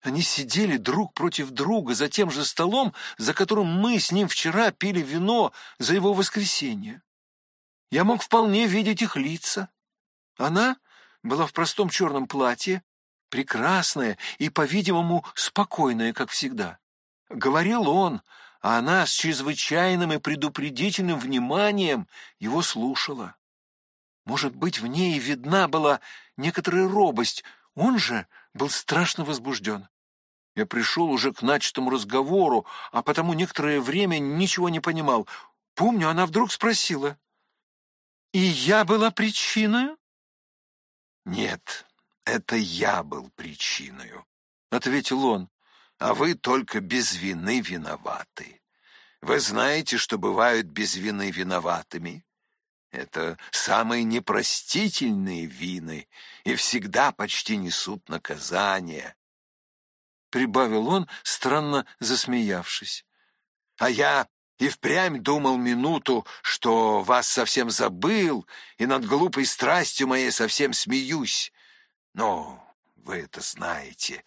Они сидели друг против друга за тем же столом, за которым мы с ним вчера пили вино за его воскресенье. Я мог вполне видеть их лица. Она была в простом черном платье, прекрасная и, по-видимому, спокойная, как всегда. Говорил он, а она с чрезвычайным и предупредительным вниманием его слушала. Может быть, в ней видна была некоторая робость, он же был страшно возбужден. Я пришел уже к начатому разговору, а потому некоторое время ничего не понимал. Помню, она вдруг спросила. «И я была причиной?» «Нет, это я был причиной», — ответил он а вы только без вины виноваты. Вы знаете, что бывают без вины виноватыми? Это самые непростительные вины и всегда почти несут наказание. Прибавил он, странно засмеявшись. А я и впрямь думал минуту, что вас совсем забыл, и над глупой страстью моей совсем смеюсь. Но вы это знаете.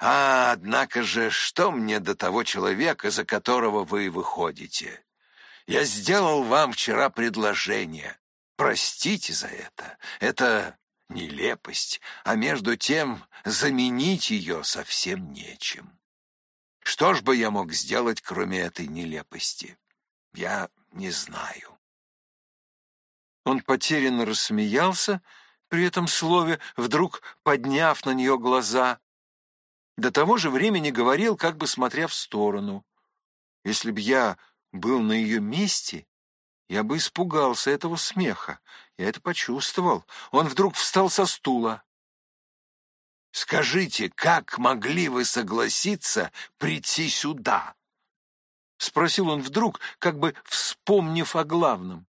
А, однако же, что мне до того человека, за которого вы выходите? Я сделал вам вчера предложение. Простите за это. Это нелепость, а между тем заменить ее совсем нечем. Что ж бы я мог сделать, кроме этой нелепости? Я не знаю. Он потерянно рассмеялся при этом слове, вдруг подняв на нее глаза, до того же времени говорил, как бы смотря в сторону. Если б я был на ее месте, я бы испугался этого смеха. Я это почувствовал. Он вдруг встал со стула. «Скажите, как могли вы согласиться прийти сюда?» Спросил он вдруг, как бы вспомнив о главном.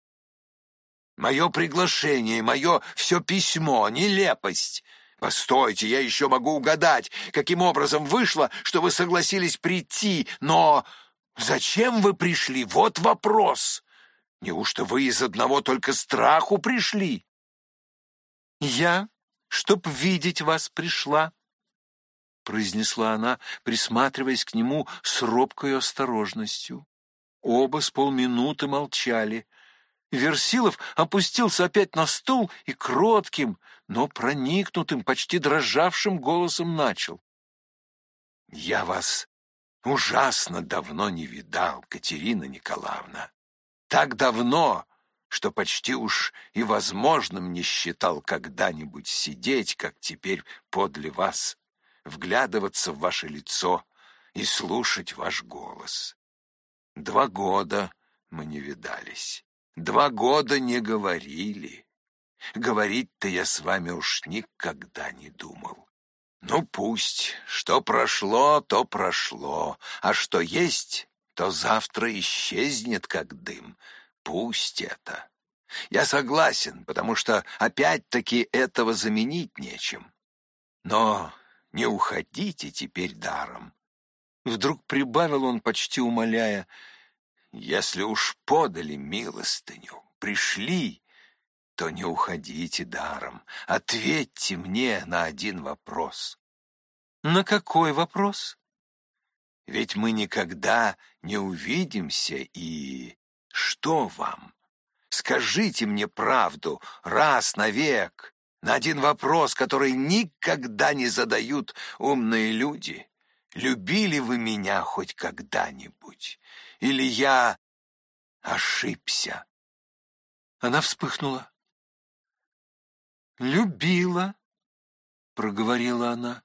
«Мое приглашение, мое все письмо, нелепость. Постойте, я еще могу угадать, каким образом вышло, что вы согласились прийти, но зачем вы пришли? Вот вопрос. Неужто вы из одного только страху пришли? Я, чтоб видеть вас, пришла, произнесла она, присматриваясь к нему с робкой осторожностью. Оба с полминуты молчали. Версилов опустился опять на стул и кротким, но проникнутым, почти дрожавшим голосом начал. «Я вас ужасно давно не видал, Катерина Николаевна. Так давно, что почти уж и возможным не считал когда-нибудь сидеть, как теперь подле вас, вглядываться в ваше лицо и слушать ваш голос. Два года мы не видались, два года не говорили». Говорить-то я с вами уж никогда не думал. Ну, пусть. Что прошло, то прошло. А что есть, то завтра исчезнет, как дым. Пусть это. Я согласен, потому что опять-таки этого заменить нечем. Но не уходите теперь даром. Вдруг прибавил он, почти умоляя, если уж подали милостыню, пришли, то не уходите даром. Ответьте мне на один вопрос. На какой вопрос? Ведь мы никогда не увидимся, и что вам? Скажите мне правду раз навек, на один вопрос, который никогда не задают умные люди. Любили вы меня хоть когда-нибудь? Или я ошибся? Она вспыхнула. «Любила», — проговорила она.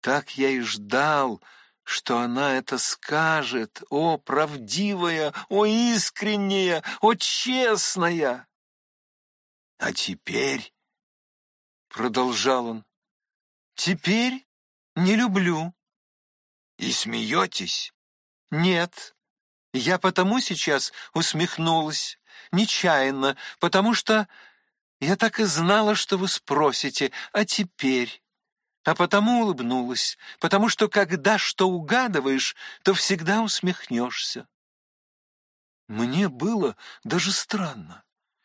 Так я и ждал, что она это скажет. О, правдивая, о, искренняя, о, честная! А теперь, — продолжал он, — теперь не люблю. И смеетесь? Нет, я потому сейчас усмехнулась, нечаянно, потому что я так и знала, что вы спросите, а теперь? А потому улыбнулась, потому что когда что угадываешь, то всегда усмехнешься. Мне было даже странно.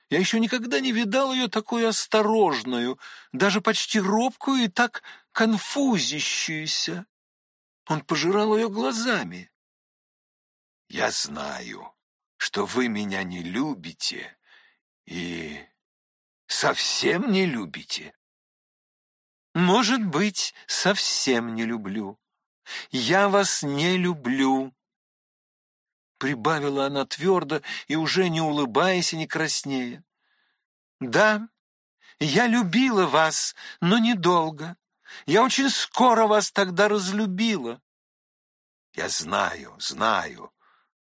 Я еще никогда не видал ее такой осторожную, даже почти робкую и так конфузящуюся. Он пожирал ее глазами. «Я знаю, что вы меня не любите и совсем не любите». «Может быть, совсем не люблю. Я вас не люблю», прибавила она твердо и уже не улыбаясь и не краснея. «Да, я любила вас, но недолго. Я очень скоро вас тогда разлюбила». «Я знаю, знаю.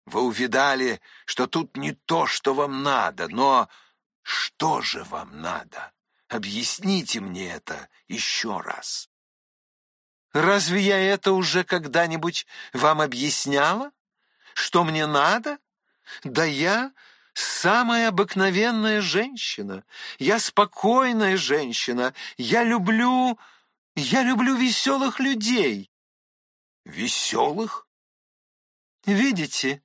Вы увидали, что тут не то, что вам надо, но что же вам надо? Объясните мне это еще раз». «Разве я это уже когда-нибудь вам объясняла?» Что мне надо? Да я самая обыкновенная женщина. Я спокойная женщина. Я люблю... Я люблю веселых людей. Веселых? Видите,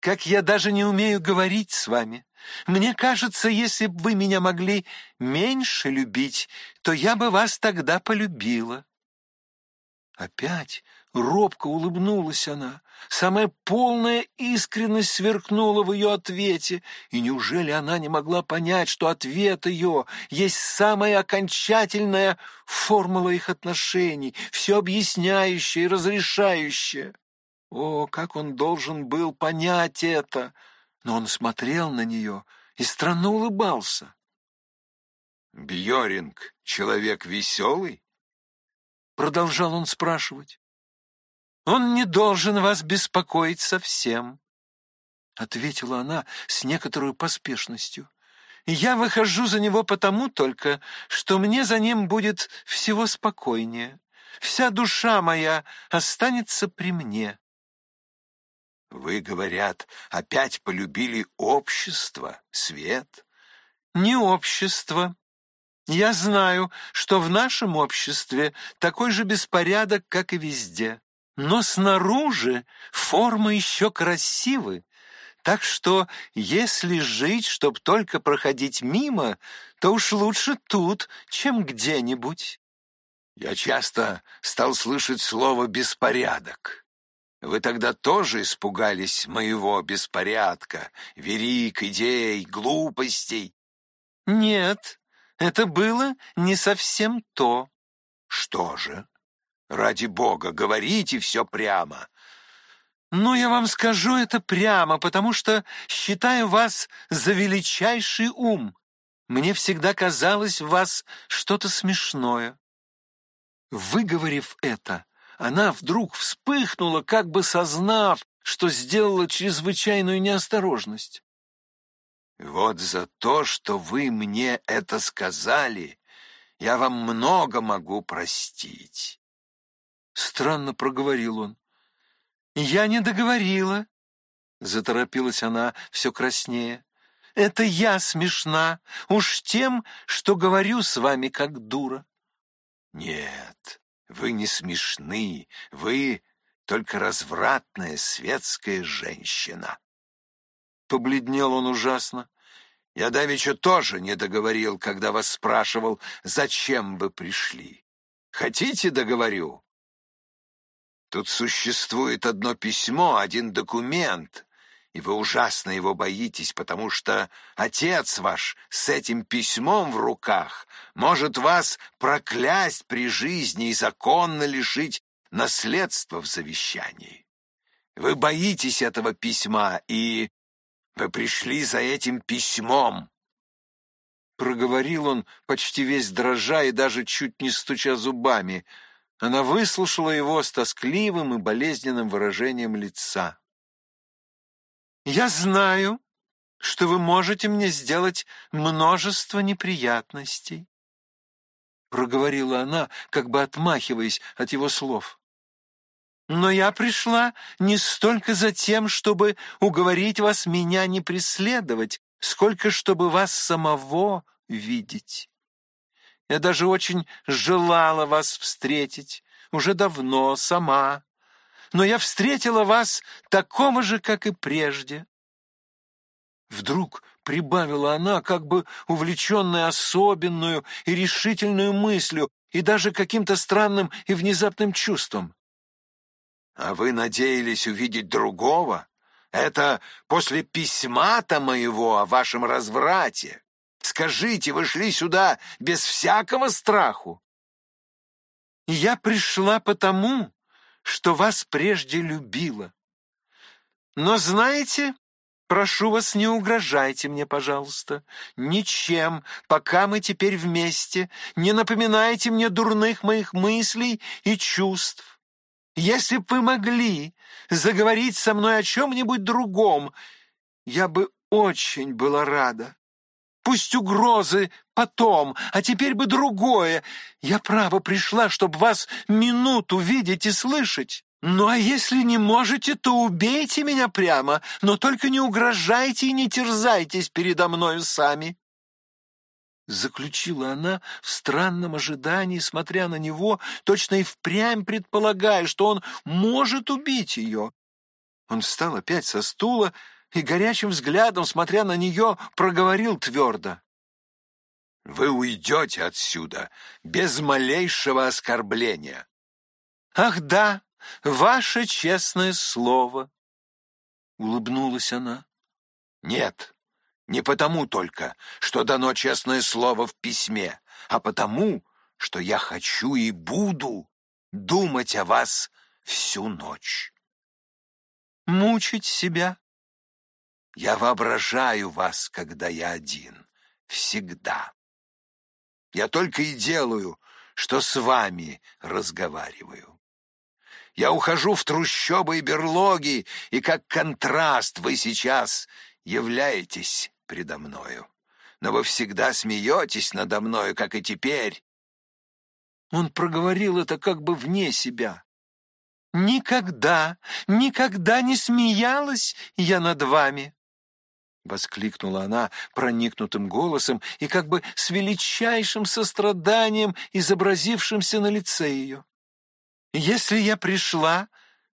как я даже не умею говорить с вами. Мне кажется, если бы вы меня могли меньше любить, то я бы вас тогда полюбила. Опять Робко улыбнулась она. Самая полная искренность сверкнула в ее ответе. И неужели она не могла понять, что ответ ее есть самая окончательная формула их отношений, все объясняющая и разрешающая? О, как он должен был понять это! Но он смотрел на нее и странно улыбался. «Бьоринг — человек веселый?» Продолжал он спрашивать. Он не должен вас беспокоить совсем, — ответила она с некоторой поспешностью. Я выхожу за него потому только, что мне за ним будет всего спокойнее. Вся душа моя останется при мне. Вы, говорят, опять полюбили общество, свет? Не общество. Я знаю, что в нашем обществе такой же беспорядок, как и везде. Но снаружи формы еще красивы, так что если жить, чтоб только проходить мимо, то уж лучше тут, чем где-нибудь. Я часто стал слышать слово «беспорядок». Вы тогда тоже испугались моего беспорядка, верик, идей, глупостей? Нет, это было не совсем то. Что же? Ради бога, говорите все прямо. Ну, я вам скажу это прямо, потому что считаю вас за величайший ум. Мне всегда казалось в вас что-то смешное. Выговорив это, она вдруг вспыхнула, как бы сознав, что сделала чрезвычайную неосторожность. «Вот за то, что вы мне это сказали, я вам много могу простить. Странно проговорил он. «Я не договорила», — заторопилась она все краснее. «Это я смешна, уж тем, что говорю с вами как дура». «Нет, вы не смешны, вы только развратная светская женщина». Побледнел он ужасно. «Я давеча тоже не договорил, когда вас спрашивал, зачем вы пришли. Хотите, договорю?» Тут существует одно письмо, один документ, и вы ужасно его боитесь, потому что отец ваш с этим письмом в руках может вас проклясть при жизни и законно лишить наследства в завещании. Вы боитесь этого письма, и вы пришли за этим письмом. Проговорил он, почти весь дрожа и даже чуть не стуча зубами — она выслушала его с тоскливым и болезненным выражением лица. «Я знаю, что вы можете мне сделать множество неприятностей», проговорила она, как бы отмахиваясь от его слов. «Но я пришла не столько за тем, чтобы уговорить вас меня не преследовать, сколько чтобы вас самого видеть. Я даже очень желала вас встретить, уже давно, сама. Но я встретила вас такого же, как и прежде. Вдруг прибавила она, как бы увлеченная особенную и решительную мыслью и даже каким-то странным и внезапным чувством. «А вы надеялись увидеть другого? Это после письма-то моего о вашем разврате. Скажите, вы шли сюда без всякого страху?» «Я пришла потому, что вас прежде любила. Но знаете, прошу вас, не угрожайте мне, пожалуйста, ничем, пока мы теперь вместе, не напоминайте мне дурных моих мыслей и чувств. Если бы вы могли заговорить со мной о чем-нибудь другом, я бы очень была рада. Пусть угрозы потом, а теперь бы другое. Я, право, пришла, чтобы вас минуту видеть и слышать. Ну а если не можете, то убейте меня прямо, но только не угрожайте и не терзайтесь передо мною сами. Заключила она в странном ожидании, смотря на него, точно и впрямь предполагая, что он может убить ее. Он встал опять со стула и горячим взглядом, смотря на нее, проговорил твердо. «Вы уйдете отсюда без малейшего оскорбления». «Ах да, ваше честное слово!» Улыбнулась она. «Нет, не потому только, что дано честное слово в письме, а потому, что я хочу и буду думать о вас всю ночь». «Мучить себя?» Я воображаю вас, когда я один. Всегда. Я только и делаю, что с вами разговариваю. Я ухожу в трущобы и берлоги, и как контраст вы сейчас являетесь предо мною. Но вы всегда смеетесь надо мною, как и теперь. Он проговорил это как бы вне себя. «Никогда, никогда не смеялась я над вами!» — воскликнула она проникнутым голосом и как бы с величайшим состраданием, изобразившимся на лице ее. «Если я пришла,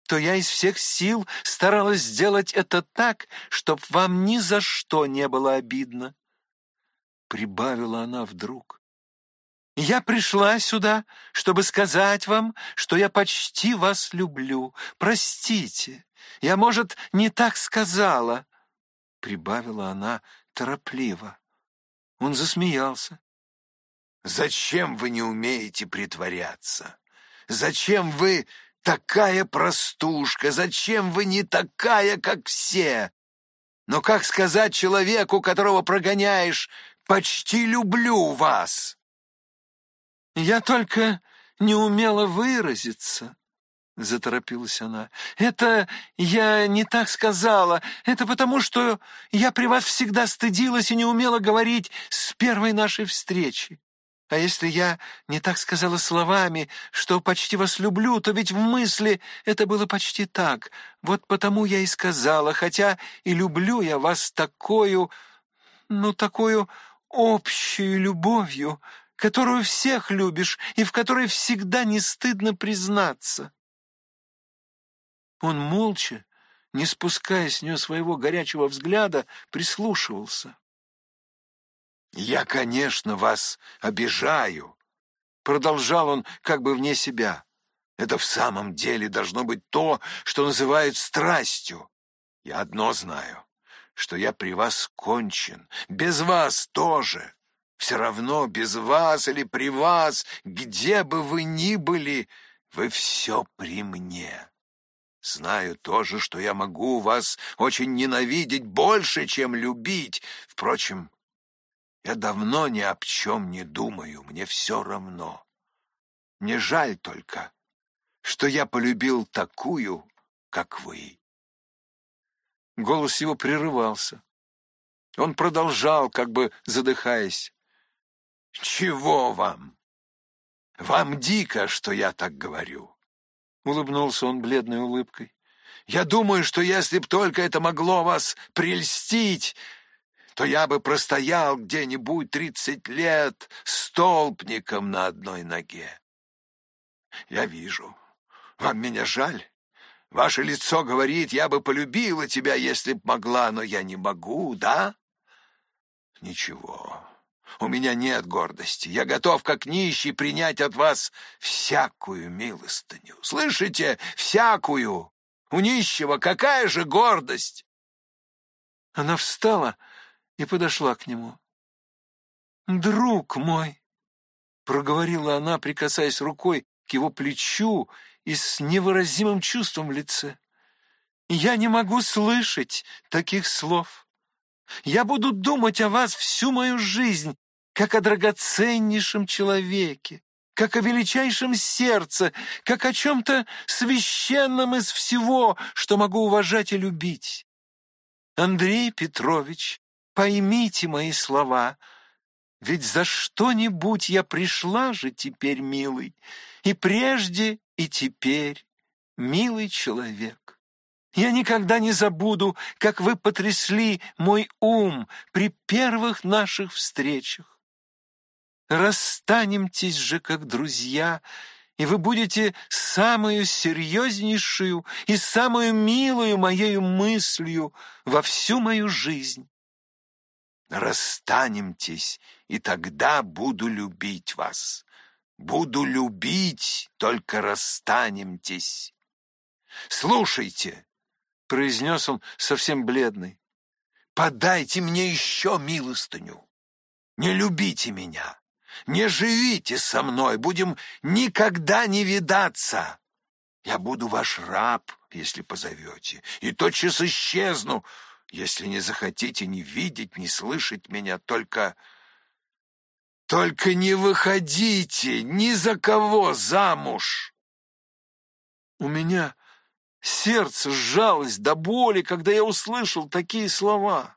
то я из всех сил старалась сделать это так, чтоб вам ни за что не было обидно». Прибавила она вдруг. «Я пришла сюда, чтобы сказать вам, что я почти вас люблю. Простите, я, может, не так сказала» прибавила она торопливо. Он засмеялся. «Зачем вы не умеете притворяться? Зачем вы такая простушка? Зачем вы не такая, как все? Но как сказать человеку, которого прогоняешь, «почти люблю вас»?» «Я только не умела выразиться», — заторопилась она. «Это я не так сказала. Это потому, что я при вас всегда стыдилась и не умела говорить с первой нашей встречи. А если я не так сказала словами, что почти вас люблю, то ведь в мысли это было почти так. Вот потому я и сказала, хотя и люблю я вас такую, ну, такую общую любовью, которую всех любишь и в которой всегда не стыдно признаться». Он молча, не спуская с нее своего горячего взгляда, прислушивался. «Я, конечно, вас обижаю», — продолжал он как бы вне себя. «Это в самом деле должно быть то, что называют страстью. Я одно знаю, что я при вас кончен, без вас тоже. Все равно, без вас или при вас, где бы вы ни были, вы все при мне. Знаю тоже, что я могу вас очень ненавидеть больше, чем любить. Впрочем, я давно ни об чем не думаю, мне все равно. Мне жаль только, что я полюбил такую, как вы. Голос его прерывался. Он продолжал, как бы задыхаясь. «Чего вам? Вам дико, что я так говорю. Улыбнулся он бледной улыбкой. «Я думаю, что если б только это могло вас прельстить, то я бы простоял где-нибудь тридцать лет столбником на одной ноге. Я вижу, вам меня жаль. Ваше лицо говорит, я бы полюбила тебя, если б могла, но я не могу, да? Ничего, у меня нет гордости. Я готов, как нищий, принять от вас всякую милостыню. Слышите? Всякую. У нищего какая же гордость? Она встала и подошла к нему. «Друг мой!» — проговорила она, прикасаясь рукой к его плечу и с невыразимым чувством в лице. «Я не могу слышать таких слов. Я буду думать о вас всю мою жизнь, как о драгоценнейшем человеке, как о величайшем сердце, как о чем-то священном из всего, что могу уважать и любить. Андрей Петрович, поймите мои слова — ведь за что-нибудь я пришла же теперь, милый, и прежде, и теперь, милый человек. Я никогда не забуду, как вы потрясли мой ум при первых наших встречах. Расстанемтесь же как друзья, и вы будете самую серьезнейшую и самую милую моею мыслью во всю мою жизнь. Расстанемтесь, и тогда буду любить вас. Буду любить, только расстанемтесь. Слушайте, — произнес он совсем бледный, — подайте мне еще милостыню. Не любите меня, не живите со мной, будем никогда не видаться. Я буду ваш раб, если позовете, и тотчас исчезну, если не захотите ни видеть, ни слышать меня, только... Только не выходите ни за кого замуж!» У меня сердце сжалось до боли, когда я услышал такие слова.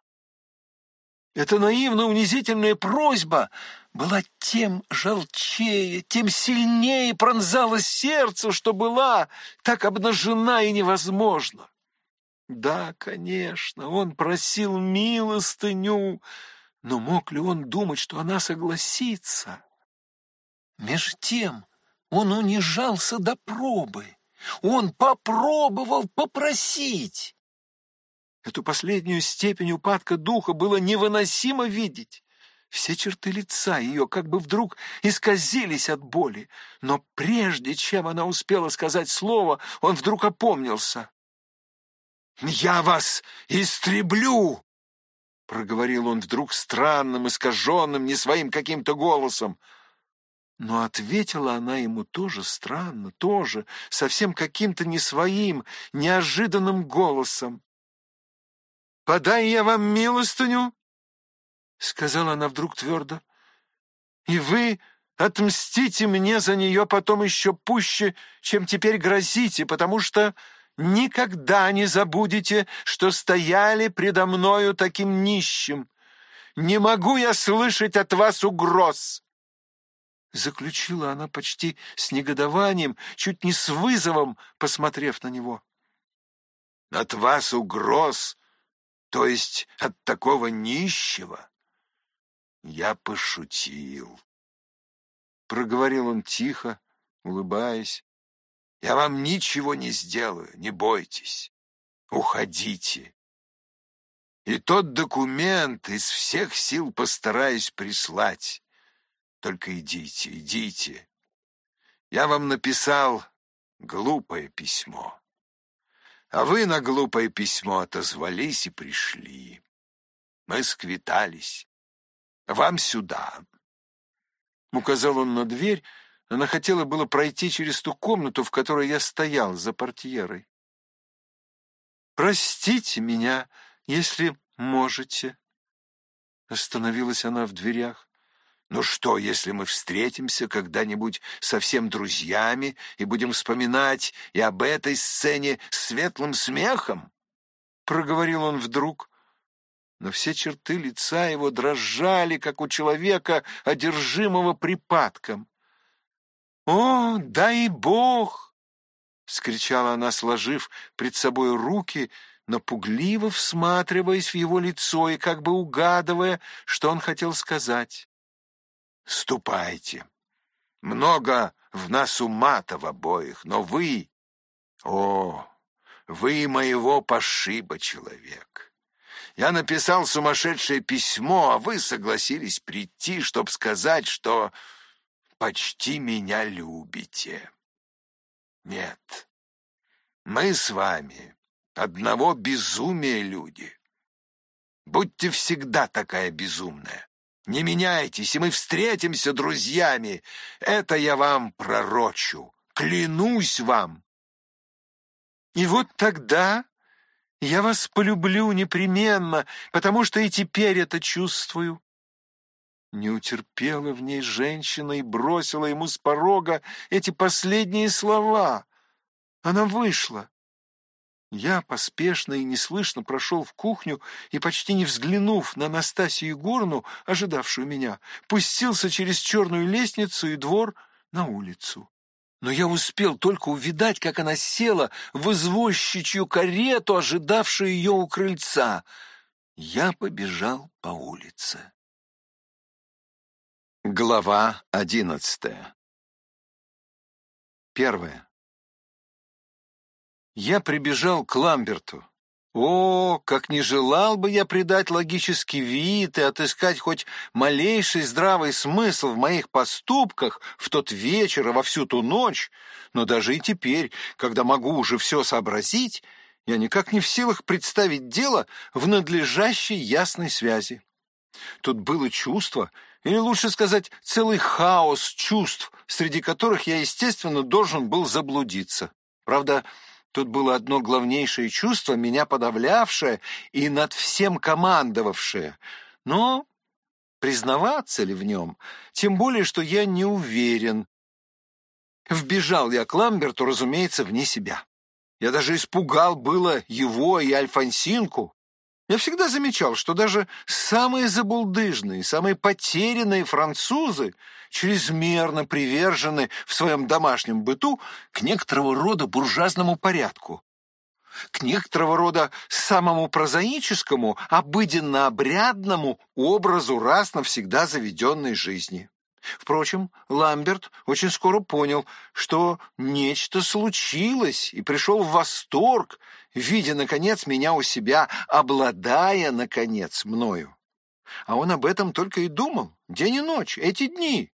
Эта наивная унизительная просьба была тем жалчее, тем сильнее пронзала сердце, что была так обнажена и невозможна. Да, конечно, он просил милостыню, но мог ли он думать, что она согласится? Меж тем он унижался до пробы. Он попробовал попросить. Эту последнюю степень упадка духа было невыносимо видеть. Все черты лица ее как бы вдруг исказились от боли, но прежде чем она успела сказать слово, он вдруг опомнился. «Я вас истреблю!» Проговорил он вдруг странным, искаженным, не своим каким-то голосом. Но ответила она ему тоже странно, тоже, совсем каким-то не своим, неожиданным голосом. «Подай я вам милостыню!» — сказала она вдруг твердо. «И вы отмстите мне за нее потом еще пуще, чем теперь грозите, потому что Никогда не забудете, что стояли предо мною таким нищим. Не могу я слышать от вас угроз. Заключила она почти с негодованием, чуть не с вызовом, посмотрев на него. От вас угроз, то есть от такого нищего? Я пошутил. Проговорил он тихо, улыбаясь. Я вам ничего не сделаю, не бойтесь. Уходите. И тот документ из всех сил постараюсь прислать. Только идите, идите. Я вам написал глупое письмо. А вы на глупое письмо отозвались и пришли. Мы сквитались. Вам сюда. Указал он на дверь, она хотела было пройти через ту комнату, в которой я стоял за портьерой. «Простите меня, если можете». Остановилась она в дверях. «Ну что, если мы встретимся когда-нибудь совсем друзьями и будем вспоминать и об этой сцене светлым смехом?» Проговорил он вдруг, но все черты лица его дрожали, как у человека, одержимого припадком. «О, дай Бог!» — вскричала она, сложив пред собой руки, напугливо всматриваясь в его лицо и как бы угадывая, что он хотел сказать. «Ступайте. Много в нас ума-то в обоих, но вы... О, вы моего пошиба человек. Я написал сумасшедшее письмо, а вы согласились прийти, чтобы сказать, что почти меня любите. Нет, мы с вами одного безумия люди. Будьте всегда такая безумная. Не меняйтесь, и мы встретимся друзьями. Это я вам пророчу. Клянусь вам. И вот тогда я вас полюблю непременно, потому что и теперь это чувствую. Не утерпела в ней женщина и бросила ему с порога эти последние слова. Она вышла. Я поспешно и неслышно прошел в кухню и, почти не взглянув на Настасью Егоровну, ожидавшую меня, пустился через черную лестницу и двор на улицу. Но я успел только увидать, как она села в извозчичью карету, ожидавшую ее у крыльца. Я побежал по улице. Глава одиннадцатая Первое. Я прибежал к Ламберту. О, как не желал бы я придать логический вид и отыскать хоть малейший здравый смысл в моих поступках в тот вечер и во всю ту ночь, но даже и теперь, когда могу уже все сообразить, я никак не в силах представить дело в надлежащей ясной связи. Тут было чувство, или лучше сказать, целый хаос чувств, среди которых я, естественно, должен был заблудиться. Правда, Тут было одно главнейшее чувство, меня подавлявшее и над всем командовавшее. Но признаваться ли в нем? Тем более, что я не уверен. Вбежал я к Ламберту, разумеется, вне себя. Я даже испугал было его и Альфонсинку. Я всегда замечал, что даже самые забулдыжные, самые потерянные французы чрезмерно привержены в своем домашнем быту к некоторого рода буржуазному порядку, к некоторого рода самому прозаическому, обыденно-обрядному образу раз навсегда заведенной жизни. Впрочем, Ламберт очень скоро понял, что нечто случилось, и пришел в восторг, видя, наконец, меня у себя, обладая, наконец, мною. А он об этом только и думал, день и ночь, эти дни.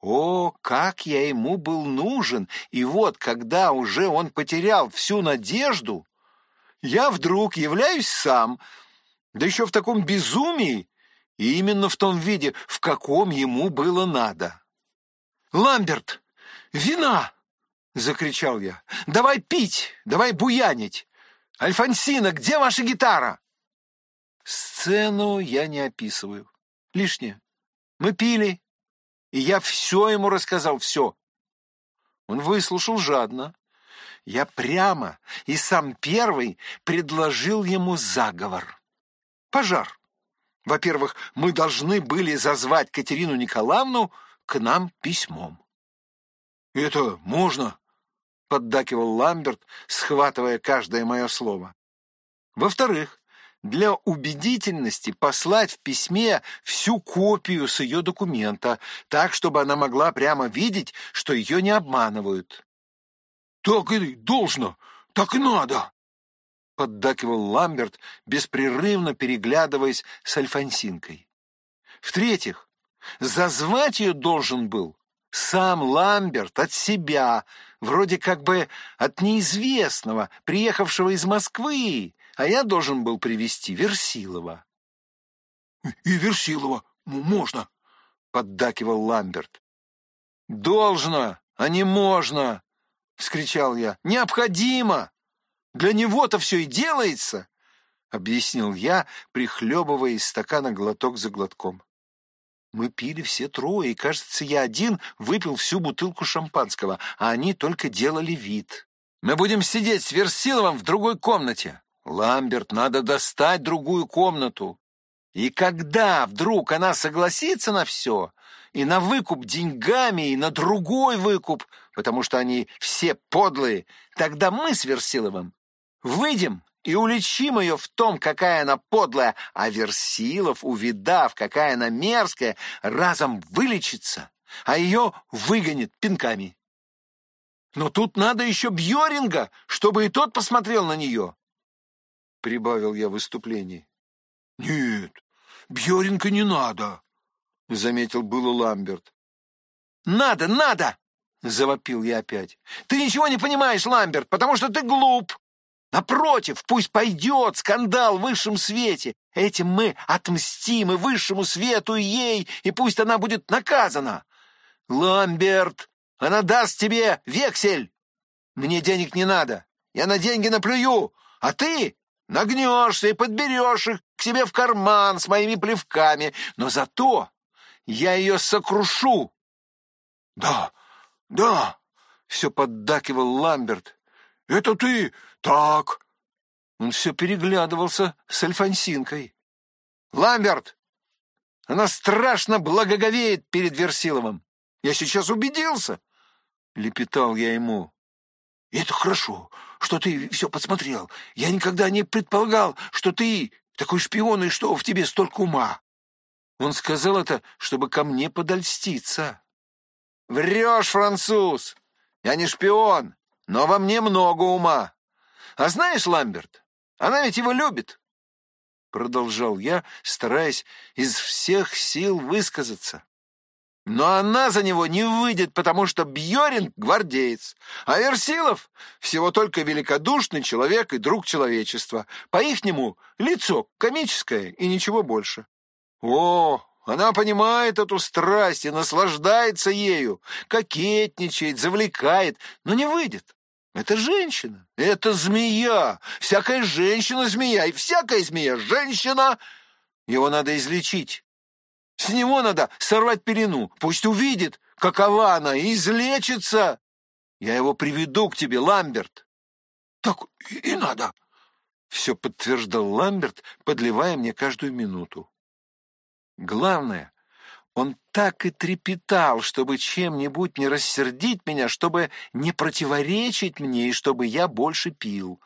О, как я ему был нужен! И вот, когда уже он потерял всю надежду, я вдруг являюсь сам, да еще в таком безумии, и именно в том виде, в каком ему было надо. «Ламберт, вина!» — закричал я. «Давай пить, давай буянить! Альфонсина, где ваша гитара?» Сцену я не описываю. Лишнее. Мы пили, и я все ему рассказал, все. Он выслушал жадно. Я прямо и сам первый предложил ему заговор. Пожар. Во-первых, мы должны были зазвать Катерину Николаевну к нам письмом. «Это можно?» — поддакивал Ламберт, схватывая каждое мое слово. Во-вторых, для убедительности послать в письме всю копию с ее документа, так, чтобы она могла прямо видеть, что ее не обманывают. «Так и должно, так и надо!» — поддакивал Ламберт, беспрерывно переглядываясь с Альфонсинкой. В-третьих, зазвать ее должен был сам Ламберт от себя, вроде как бы от неизвестного, приехавшего из Москвы, а я должен был привести Версилова. — И Версилова можно, — поддакивал Ламберт. — Должно, а не можно, — вскричал я. — Необходимо! Для него-то все и делается, — объяснил я, прихлебывая из стакана глоток за глотком. Мы пили все трое, и, кажется, я один выпил всю бутылку шампанского, а они только делали вид. Мы будем сидеть с Версиловым в другой комнате. Ламберт, надо достать другую комнату. И когда вдруг она согласится на все, и на выкуп деньгами, и на другой выкуп, потому что они все подлые, тогда мы с Версиловым Выйдем и уличим ее в том, какая она подлая, а Версилов, увидав, какая она мерзкая, разом вылечится, а ее выгонит пинками. Но тут надо еще Бьоринга, чтобы и тот посмотрел на нее. Прибавил я в выступлении. Нет, Бьеринка не надо, заметил было Ламберт. Надо, надо! Завопил я опять. Ты ничего не понимаешь, Ламберт, потому что ты глуп. Напротив, пусть пойдет скандал в высшем свете. Этим мы отмстим и высшему свету, и ей, и пусть она будет наказана. Ламберт, она даст тебе вексель. Мне денег не надо. Я на деньги наплюю, а ты нагнешься и подберешь их к себе в карман с моими плевками. Но зато я ее сокрушу. Да, да, все поддакивал Ламберт. Это ты так. Он все переглядывался с Альфонсинкой. Ламберт, она страшно благоговеет перед Версиловым. Я сейчас убедился, — лепетал я ему. Это хорошо, что ты все подсмотрел. Я никогда не предполагал, что ты такой шпион и что в тебе столько ума. Он сказал это, чтобы ко мне подольститься. Врешь, француз! Я не шпион, но во мне много ума. А знаешь, Ламберт, она ведь его любит. Продолжал я, стараясь из всех сил высказаться. Но она за него не выйдет, потому что Бьорин — гвардеец, а Версилов — всего только великодушный человек и друг человечества. По-ихнему лицо комическое и ничего больше. О, она понимает эту страсть и наслаждается ею, кокетничает, завлекает, но не выйдет. Это женщина, это змея, всякая женщина змея, и всякая змея женщина. Его надо излечить. С него надо сорвать пелену, пусть увидит, какова она, и излечится. Я его приведу к тебе, Ламберт. Так и надо, все подтверждал Ламберт, подливая мне каждую минуту. Главное, он так и трепетал, чтобы чем-нибудь не рассердить меня, чтобы не противоречить мне и чтобы я больше пил.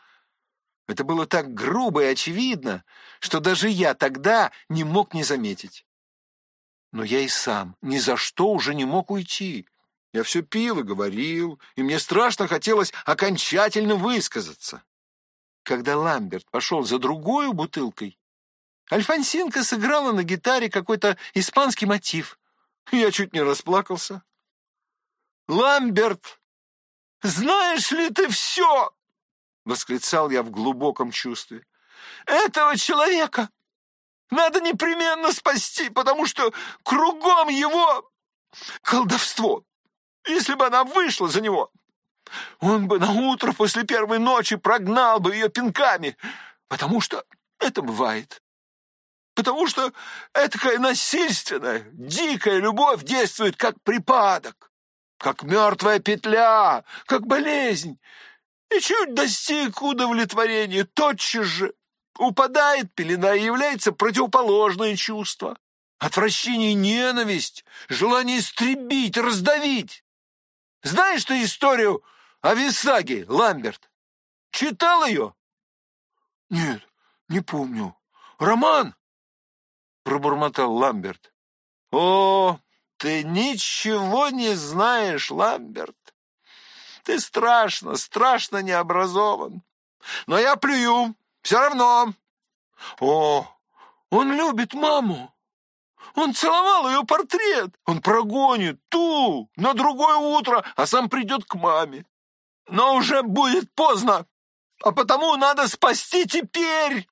Это было так грубо и очевидно, что даже я тогда не мог не заметить. Но я и сам ни за что уже не мог уйти. Я все пил и говорил, и мне страшно хотелось окончательно высказаться. Когда Ламберт пошел за другой бутылкой, Альфонсинка сыграла на гитаре какой-то испанский мотив. Я чуть не расплакался. «Ламберт, знаешь ли ты все?» — восклицал я в глубоком чувстве. «Этого человека надо непременно спасти, потому что кругом его колдовство. Если бы она вышла за него, он бы на утро после первой ночи прогнал бы ее пинками, потому что это бывает потому что такая насильственная, дикая любовь действует как припадок, как мертвая петля, как болезнь. И чуть достиг удовлетворения, тотчас же упадает пелена и является противоположное чувство. Отвращение и ненависть, желание истребить, раздавить. Знаешь ты историю о Висаге, Ламберт? Читал ее? Нет, не помню. Роман? Пробормотал Ламберт. О, ты ничего не знаешь, Ламберт. Ты страшно, страшно необразован. Но я плюю, все равно. О, он любит маму. Он целовал ее портрет. Он прогонит ту на другое утро, а сам придет к маме. Но уже будет поздно, а потому надо спасти теперь.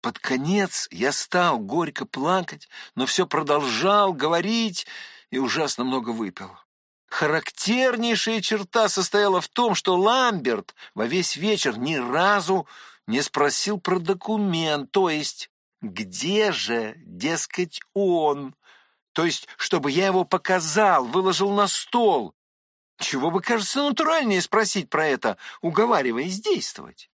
Под конец я стал горько плакать, но все продолжал говорить и ужасно много выпил. Характернейшая черта состояла в том, что Ламберт во весь вечер ни разу не спросил про документ, то есть где же, дескать, он, то есть чтобы я его показал, выложил на стол. Чего бы, кажется, натуральнее спросить про это, уговариваясь действовать.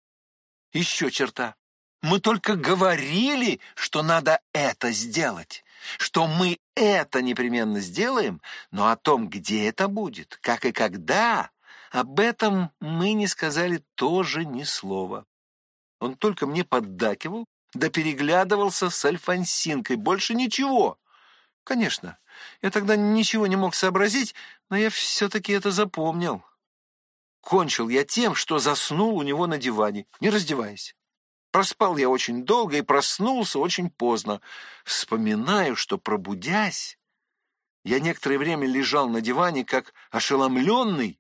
Еще черта. Мы только говорили, что надо это сделать, что мы это непременно сделаем, но о том, где это будет, как и когда, об этом мы не сказали тоже ни слова. Он только мне поддакивал, да переглядывался с Альфонсинкой, больше ничего. Конечно, я тогда ничего не мог сообразить, но я все-таки это запомнил. Кончил я тем, что заснул у него на диване, не раздеваясь. Проспал я очень долго и проснулся очень поздно. Вспоминаю, что, пробудясь, я некоторое время лежал на диване, как ошеломленный,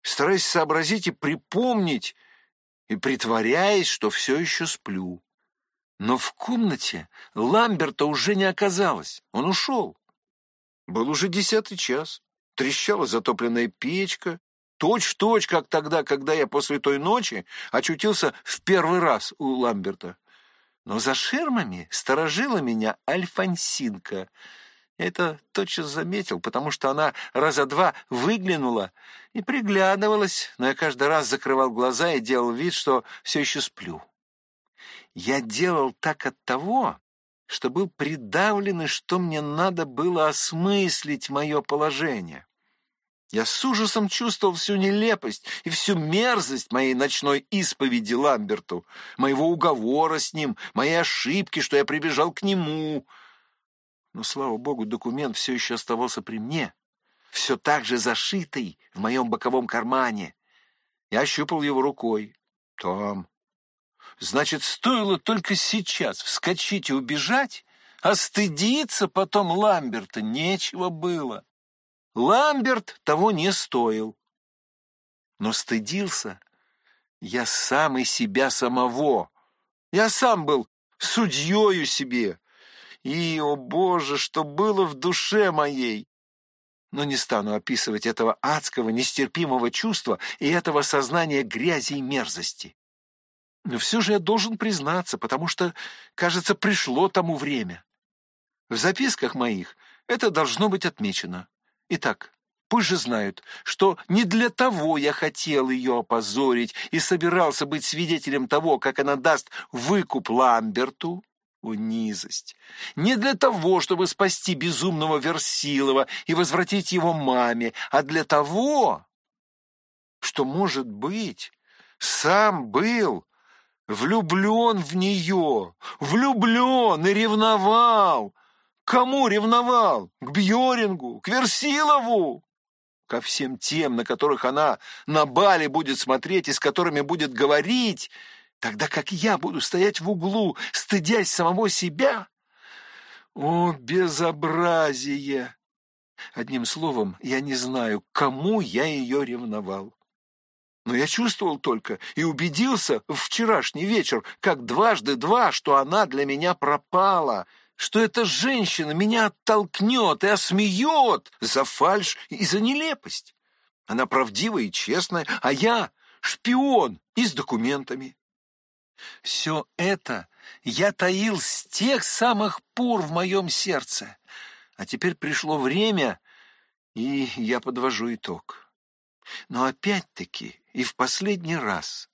стараясь сообразить и припомнить, и притворяясь, что все еще сплю. Но в комнате Ламберта уже не оказалось. Он ушел. Был уже десятый час. Трещала затопленная печка. Точь-в-точь, как тогда, когда я после той ночи очутился в первый раз у Ламберта. Но за ширмами сторожила меня Альфонсинка. Это тотчас заметил, потому что она раза два выглянула и приглядывалась, но я каждый раз закрывал глаза и делал вид, что все еще сплю. Я делал так от того, что был придавлен и что мне надо было осмыслить мое положение. Я с ужасом чувствовал всю нелепость и всю мерзость моей ночной исповеди Ламберту, моего уговора с ним, моей ошибки, что я прибежал к нему. Но, слава богу, документ все еще оставался при мне, все так же зашитый в моем боковом кармане. Я ощупал его рукой. Там, Значит, стоило только сейчас вскочить и убежать, а стыдиться потом Ламберта нечего было. Ламберт того не стоил. Но стыдился я сам и себя самого. Я сам был судьею себе. И, о боже, что было в душе моей! Но не стану описывать этого адского, нестерпимого чувства и этого сознания грязи и мерзости. Но все же я должен признаться, потому что, кажется, пришло тому время. В записках моих это должно быть отмечено. Итак, пусть же знают, что не для того я хотел ее опозорить и собирался быть свидетелем того, как она даст выкуп Ламберту, о, низость! Не для того, чтобы спасти безумного Версилова и возвратить его маме, а для того, что, может быть, сам был Влюблен в нее, влюблен и ревновал. Кому ревновал? К Бьорингу, к Версилову? Ко всем тем, на которых она на бале будет смотреть и с которыми будет говорить, тогда как я буду стоять в углу, стыдясь самого себя? О, безобразие! Одним словом, я не знаю, кому я ее ревновал. Но я чувствовал только и убедился в вчерашний вечер, как дважды два, что она для меня пропала, что эта женщина меня оттолкнет и осмеет за фальшь и за нелепость. Она правдивая и честная, а я шпион и с документами. Все это я таил с тех самых пор в моем сердце. А теперь пришло время, и я подвожу итог. Но опять-таки и в последний раз.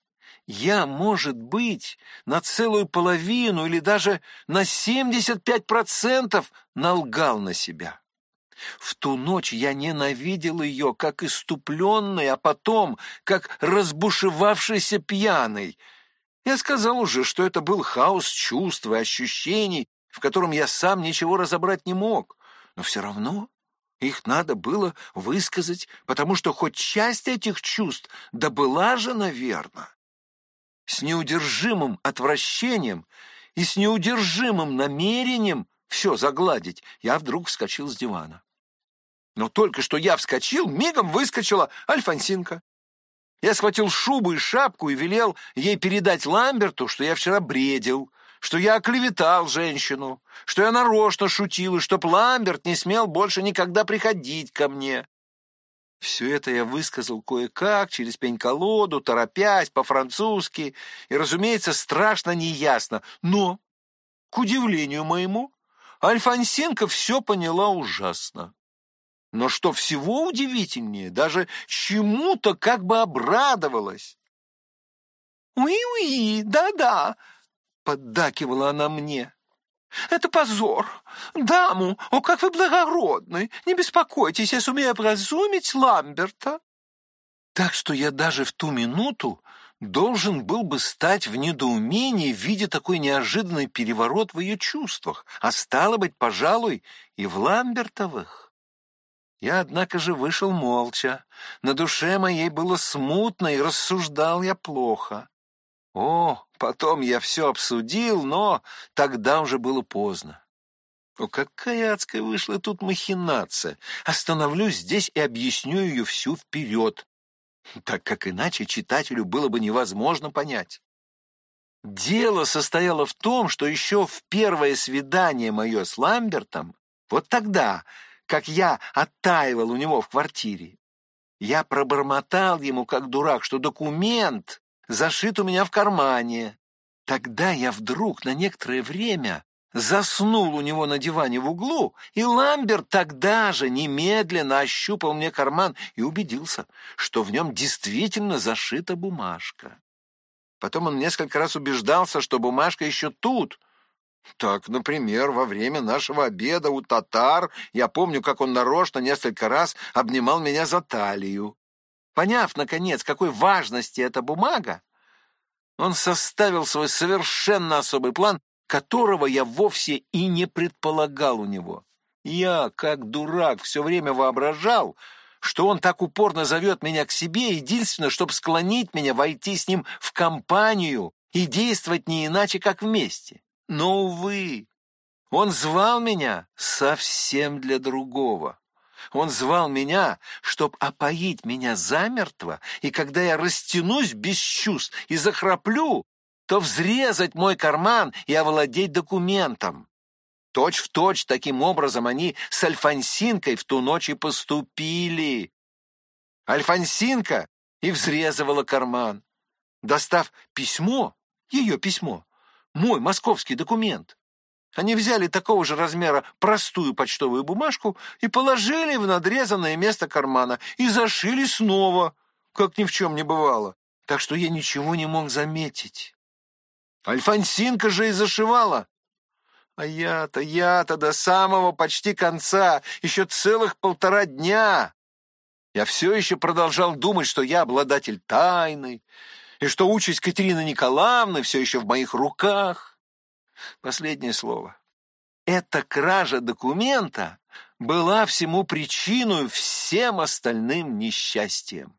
Я, может быть, на целую половину или даже на 75% налгал на себя. В ту ночь я ненавидел ее, как иступленный, а потом, как разбушевавшийся пьяный. Я сказал уже, что это был хаос чувств и ощущений, в котором я сам ничего разобрать не мог. Но все равно их надо было высказать, потому что хоть часть этих чувств да была же, наверное. С неудержимым отвращением и с неудержимым намерением все загладить, я вдруг вскочил с дивана. Но только что я вскочил, мигом выскочила Альфонсинка. Я схватил шубу и шапку и велел ей передать Ламберту, что я вчера бредил, что я оклеветал женщину, что я нарочно шутил, и чтоб Ламберт не смел больше никогда приходить ко мне. Все это я высказал кое-как, через пень-колоду, торопясь, по-французски, и, разумеется, страшно неясно. Но, к удивлению моему, Альфонсенко все поняла ужасно. Но что всего удивительнее, даже чему-то как бы обрадовалась. «Уи-уи, да-да», — поддакивала она мне. «Это позор! Даму! О, как вы благородны! Не беспокойтесь, я сумею образумить Ламберта!» Так что я даже в ту минуту должен был бы стать в недоумении в виде такой неожиданный переворот в ее чувствах, а стало быть, пожалуй, и в Ламбертовых. Я, однако же, вышел молча. На душе моей было смутно, и рассуждал я плохо. О, потом я все обсудил, но тогда уже было поздно. О, какая адская вышла тут махинация. Остановлюсь здесь и объясню ее всю вперед, так как иначе читателю было бы невозможно понять. Дело состояло в том, что еще в первое свидание мое с Ламбертом, вот тогда, как я оттаивал у него в квартире, я пробормотал ему, как дурак, что документ зашит у меня в кармане. Тогда я вдруг на некоторое время заснул у него на диване в углу, и Ламберт тогда же немедленно ощупал мне карман и убедился, что в нем действительно зашита бумажка. Потом он несколько раз убеждался, что бумажка еще тут. Так, например, во время нашего обеда у татар я помню, как он нарочно несколько раз обнимал меня за талию. Поняв, наконец, какой важности эта бумага, он составил свой совершенно особый план, которого я вовсе и не предполагал у него. Я, как дурак, все время воображал, что он так упорно зовет меня к себе, единственное, чтобы склонить меня войти с ним в компанию и действовать не иначе, как вместе. Но, увы, он звал меня совсем для другого. Он звал меня, чтобы опоить меня замертво, и когда я растянусь без чувств и захраплю, то взрезать мой карман и овладеть документом. Точь в точь таким образом они с Альфонсинкой в ту ночь и поступили. Альфонсинка и взрезывала карман. Достав письмо, ее письмо, мой московский документ, они взяли такого же размера простую почтовую бумажку и положили в надрезанное место кармана и зашили снова, как ни в чем не бывало. Так что я ничего не мог заметить. Альфонсинка же и зашивала. А я-то, я-то до самого почти конца, еще целых полтора дня. Я все еще продолжал думать, что я обладатель тайны, и что участь Катерины Николаевны все еще в моих руках. Последнее слово. Эта кража документа была всему причиной всем остальным несчастьям.